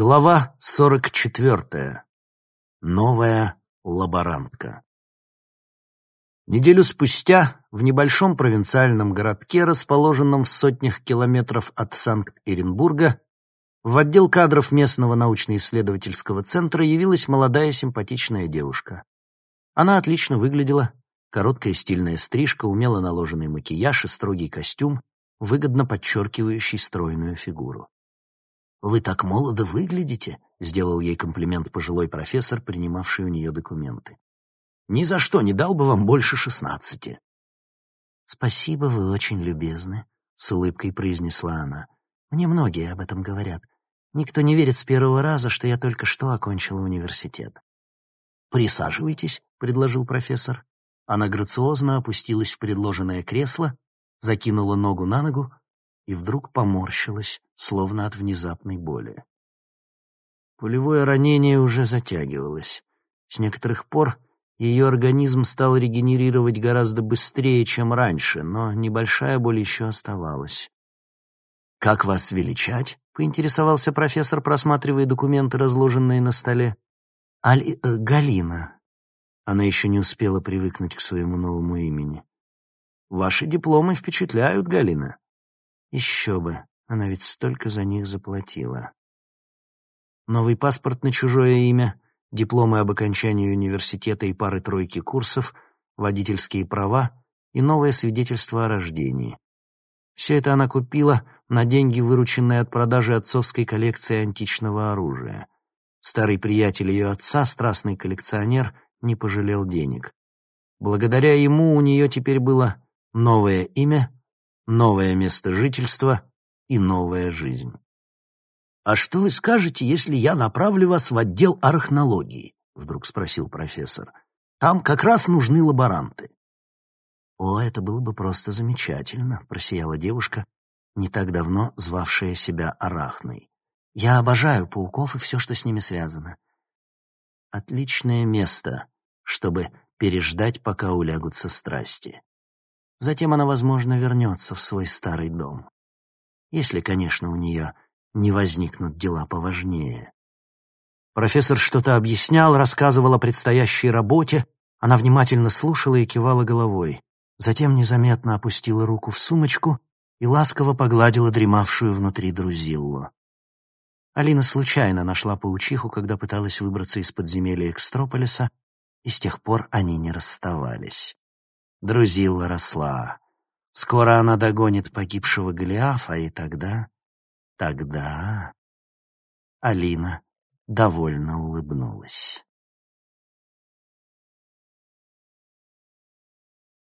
Глава 44. Новая лаборантка. Неделю спустя в небольшом провинциальном городке, расположенном в сотнях километров от Санкт-Петербурга, в отдел кадров местного научно-исследовательского центра явилась молодая симпатичная девушка. Она отлично выглядела, короткая стильная стрижка, умело наложенный макияж и строгий костюм, выгодно подчеркивающий стройную фигуру. «Вы так молодо выглядите», — сделал ей комплимент пожилой профессор, принимавший у нее документы. «Ни за что не дал бы вам больше шестнадцати». «Спасибо, вы очень любезны», — с улыбкой произнесла она. «Мне многие об этом говорят. Никто не верит с первого раза, что я только что окончила университет». «Присаживайтесь», — предложил профессор. Она грациозно опустилась в предложенное кресло, закинула ногу на ногу и вдруг поморщилась, словно от внезапной боли. Пулевое ранение уже затягивалось. С некоторых пор ее организм стал регенерировать гораздо быстрее, чем раньше, но небольшая боль еще оставалась. «Как вас величать?» — поинтересовался профессор, просматривая документы, разложенные на столе. «Али... Э, Галина». Она еще не успела привыкнуть к своему новому имени. «Ваши дипломы впечатляют, Галина. Еще бы, она ведь столько за них заплатила. Новый паспорт на чужое имя, дипломы об окончании университета и пары-тройки курсов, водительские права и новое свидетельство о рождении. Все это она купила на деньги, вырученные от продажи отцовской коллекции античного оружия. Старый приятель ее отца, страстный коллекционер, не пожалел денег. Благодаря ему у нее теперь было новое имя новое место жительства и новая жизнь. «А что вы скажете, если я направлю вас в отдел арахнологии?» — вдруг спросил профессор. «Там как раз нужны лаборанты». «О, это было бы просто замечательно», — просияла девушка, не так давно звавшая себя Арахной. «Я обожаю пауков и все, что с ними связано». «Отличное место, чтобы переждать, пока улягутся страсти. Затем она, возможно, вернется в свой старый дом. Если, конечно, у нее не возникнут дела поважнее. Профессор что-то объяснял, рассказывал о предстоящей работе. Она внимательно слушала и кивала головой. Затем незаметно опустила руку в сумочку и ласково погладила дремавшую внутри друзиллу. Алина случайно нашла паучиху, когда пыталась выбраться из подземелья Экстрополиса, и с тех пор они не расставались. Друзилла росла. Скоро она догонит погибшего Голиафа, и тогда... Тогда... Алина довольно улыбнулась.